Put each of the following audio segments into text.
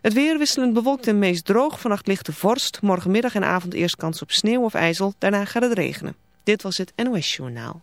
Het weer wisselend bewolkt en meest droog. Vannacht lichte vorst. Morgenmiddag en avond eerst kans op sneeuw of ijzel. Daarna gaat het regenen. Dit was het NOS Journaal.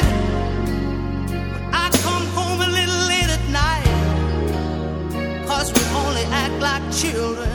children.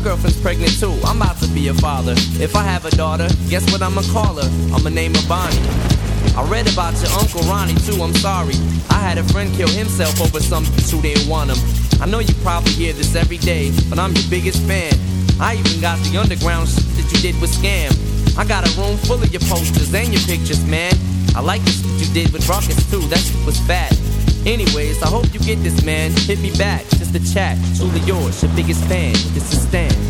My girlfriend's pregnant too. I'm about to be a father. If I have a daughter, guess what I'ma call her? I'ma name her Bonnie. I read about your Uncle Ronnie too, I'm sorry. I had a friend kill himself over some who didn't want him. I know you probably hear this every day, but I'm your biggest fan. I even got the underground shit that you did with Skam. I got a room full of your posters and your pictures, man. I like the shit you did with Rawkus too, that shit was fat. Anyways, I hope you get this, man. Hit me back, a chat. Truly yours, your biggest fan. This is Stan.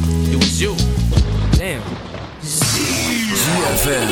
it was you. Damn. ZFM.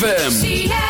ZFM.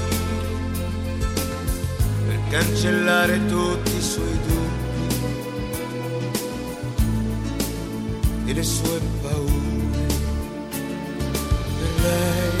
cancellare tutti i suoi dubbi e le sue paure per lei.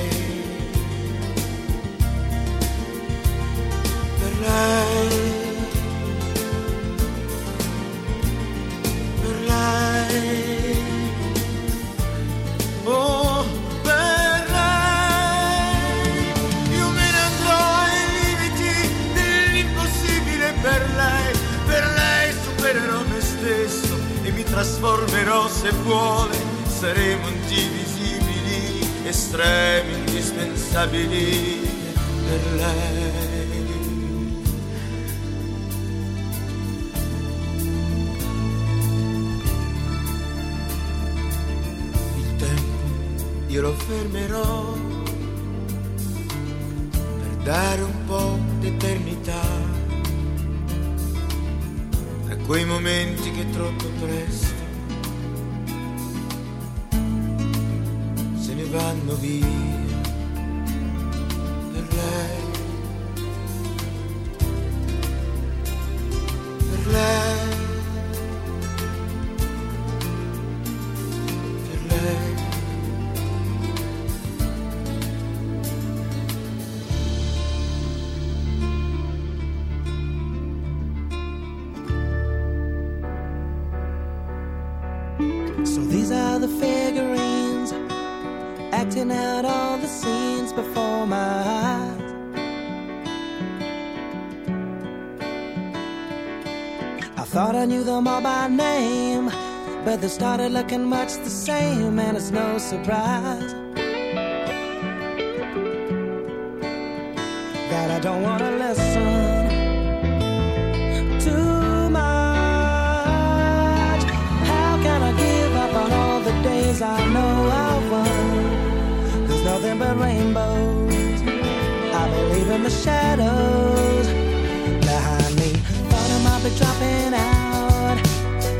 vuole, saremo indivisibili, estremi, indispensabili per lei. them all by name, but they started looking much the same, and it's no surprise that I don't want to listen too much. How can I give up on all the days I know I won? There's nothing but rainbows. I believe in the shadows behind me. Thought I might be dropping out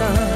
wanna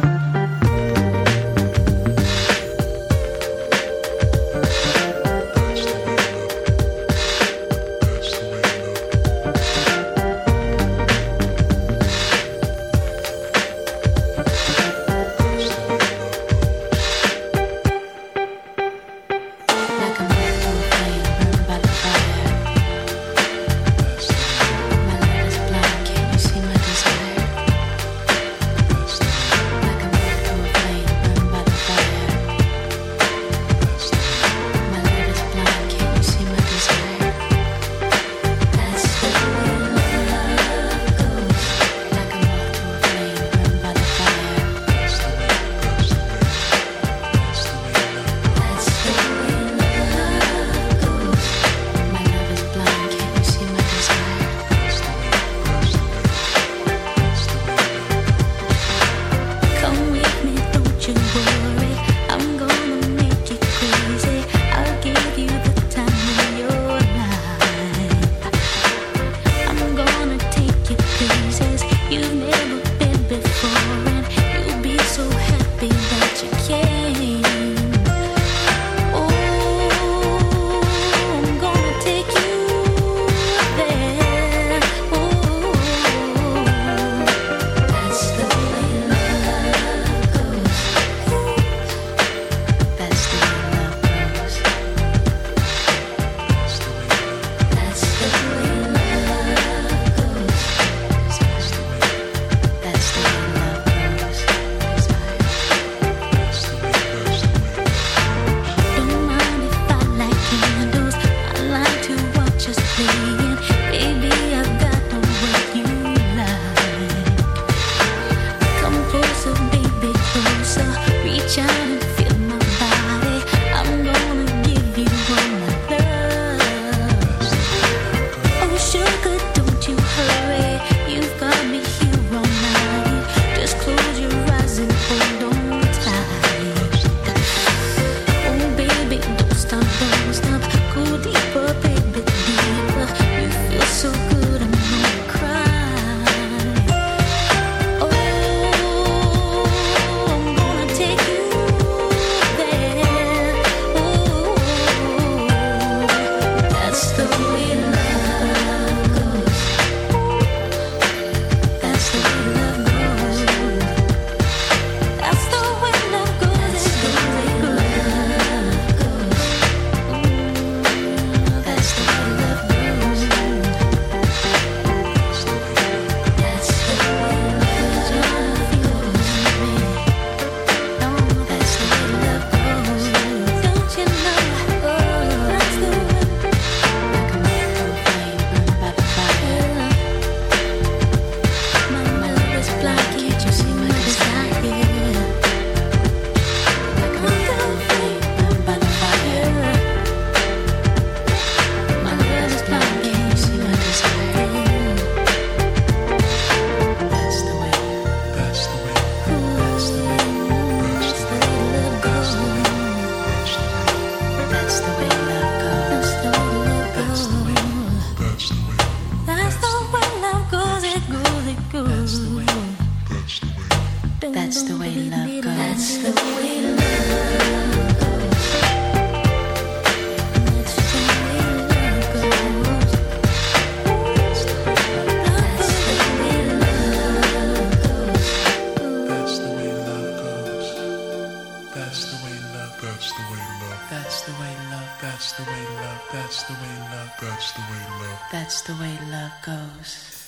That's the way love. That's the way love. That's the way love. That's the way love. That's the way love goes.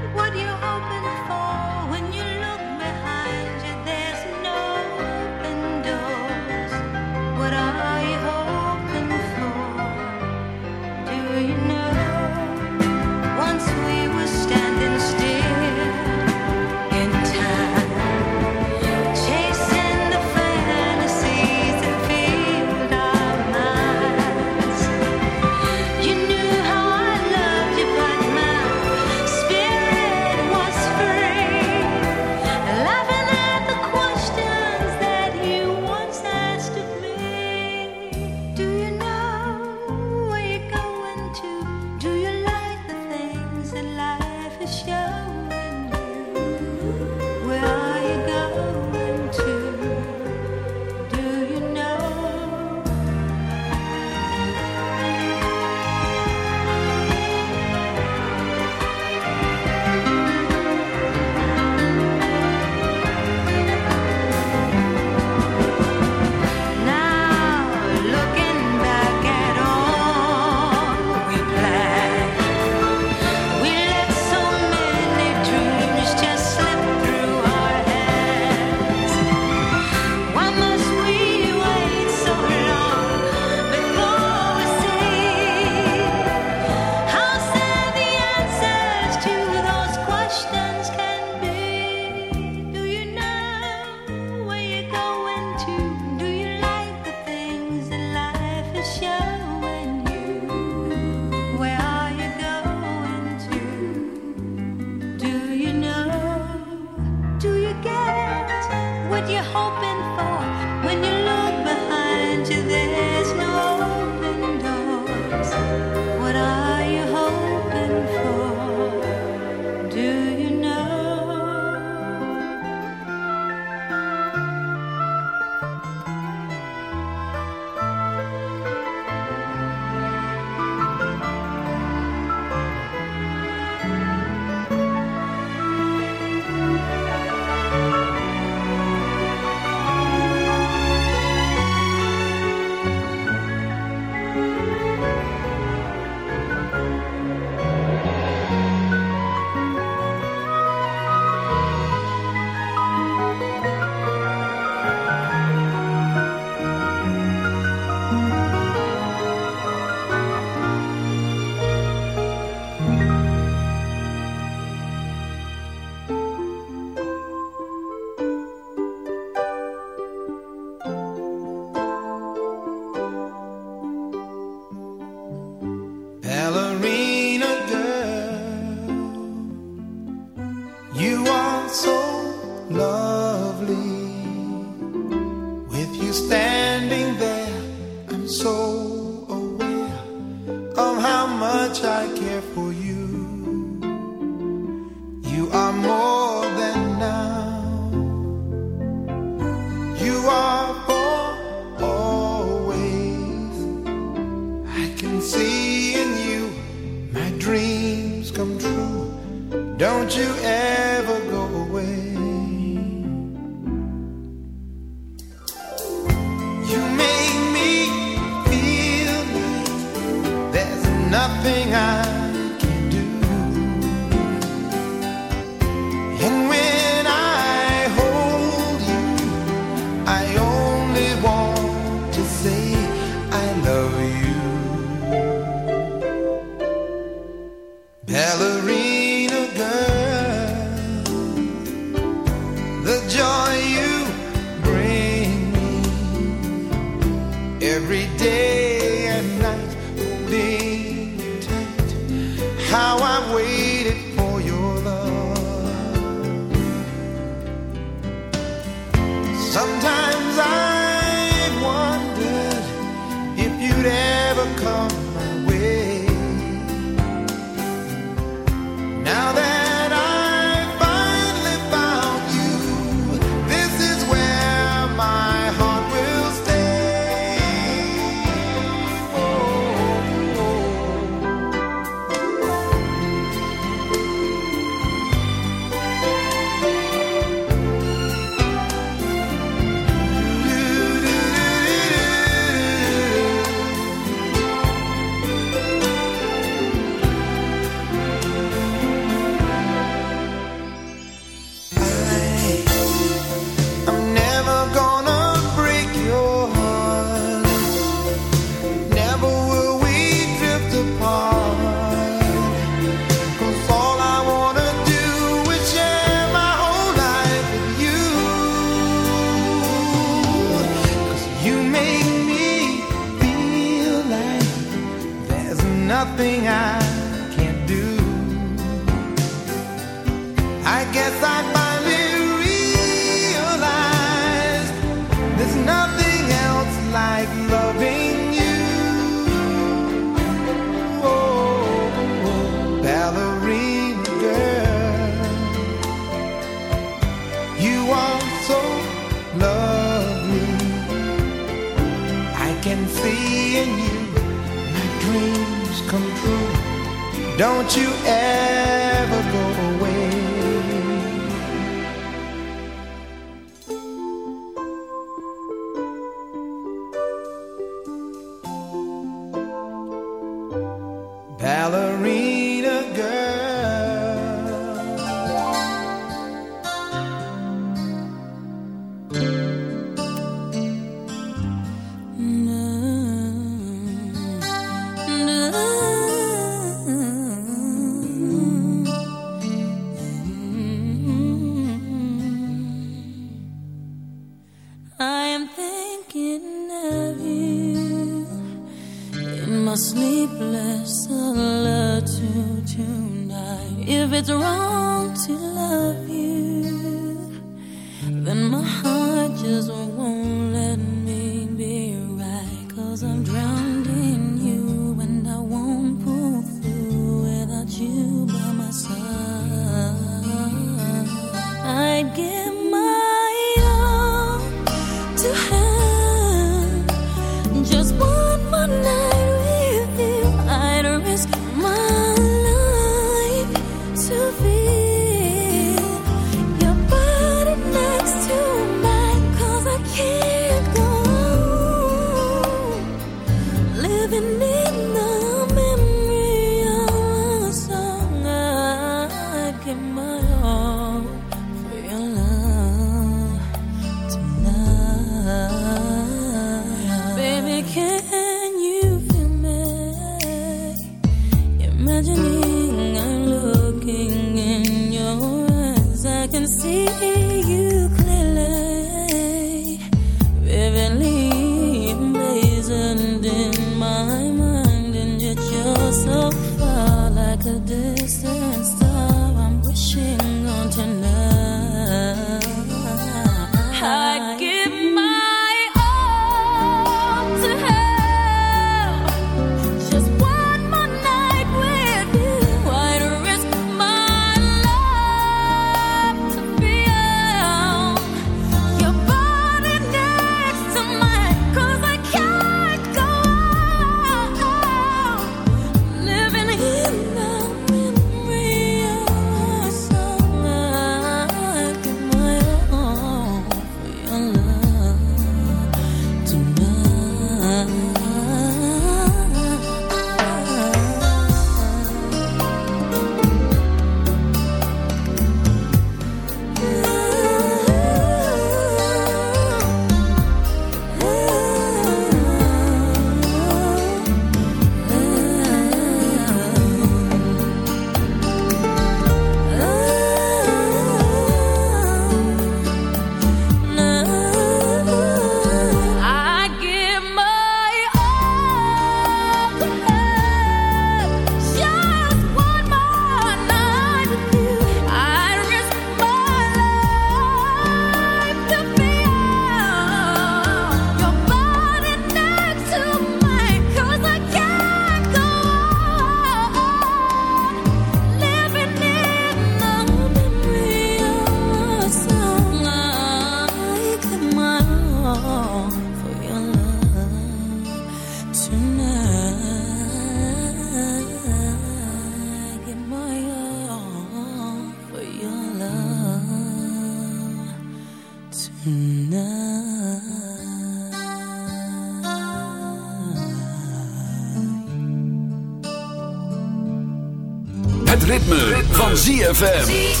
Van ZFM.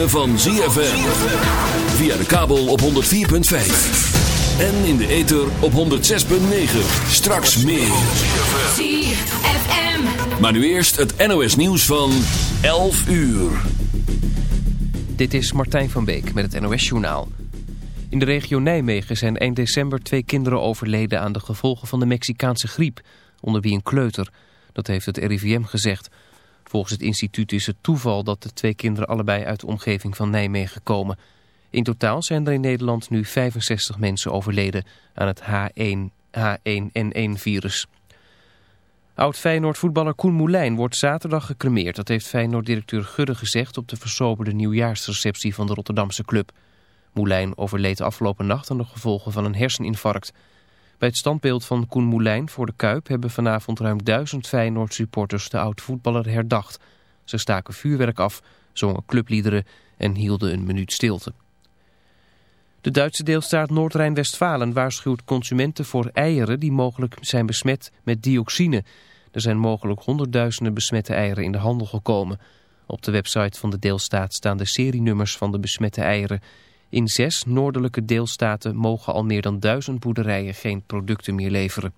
Ritme van ZFM. Via de kabel op 104.5. En in de ether op 106.9. Straks meer. ZFM. Maar nu eerst het NOS nieuws van 11 uur. Dit is Martijn van Beek met het NOS Journaal. In de regio Nijmegen zijn eind december twee kinderen overleden aan de gevolgen van de Mexicaanse griep, onder wie een kleuter. Dat heeft het RIVM gezegd. Volgens het instituut is het toeval dat de twee kinderen allebei uit de omgeving van Nijmegen komen. In totaal zijn er in Nederland nu 65 mensen overleden aan het H1, H1N1-virus. Oud-Feyenoord-voetballer Koen Moulijn wordt zaterdag gecremeerd. Dat heeft Feyenoord-directeur Gudde gezegd op de versoberde nieuwjaarsreceptie van de Rotterdamse club. Moulijn overleed afgelopen nacht aan de gevolgen van een herseninfarct. Bij het standbeeld van Koen Moulijn voor de Kuip hebben vanavond ruim duizend Feyenoord-supporters de oud-voetballer herdacht. Ze staken vuurwerk af, zongen clubliederen en hielden een minuut stilte. De Duitse deelstaat Noord-Rijn-Westfalen waarschuwt consumenten voor eieren die mogelijk zijn besmet met dioxine. Er zijn mogelijk honderdduizenden besmette eieren in de handel gekomen. Op de website van de deelstaat staan de serienummers van de besmette eieren. In zes noordelijke deelstaten mogen al meer dan duizend boerderijen geen producten meer leveren.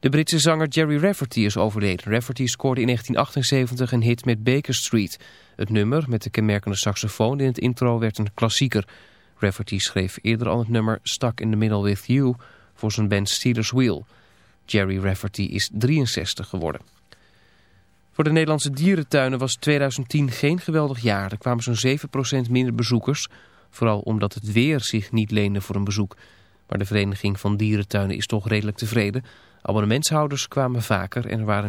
De Britse zanger Jerry Rafferty is overleden. Rafferty scoorde in 1978 een hit met Baker Street. Het nummer met de kenmerkende saxofoon in het intro werd een klassieker. Rafferty schreef eerder al het nummer Stuck in the Middle with You voor zijn band Steelers Wheel. Jerry Rafferty is 63 geworden. Voor de Nederlandse dierentuinen was 2010 geen geweldig jaar. Er kwamen zo'n 7% minder bezoekers. Vooral omdat het weer zich niet leende voor een bezoek. Maar de Vereniging van Dierentuinen is toch redelijk tevreden. Abonnementshouders kwamen vaker en er waren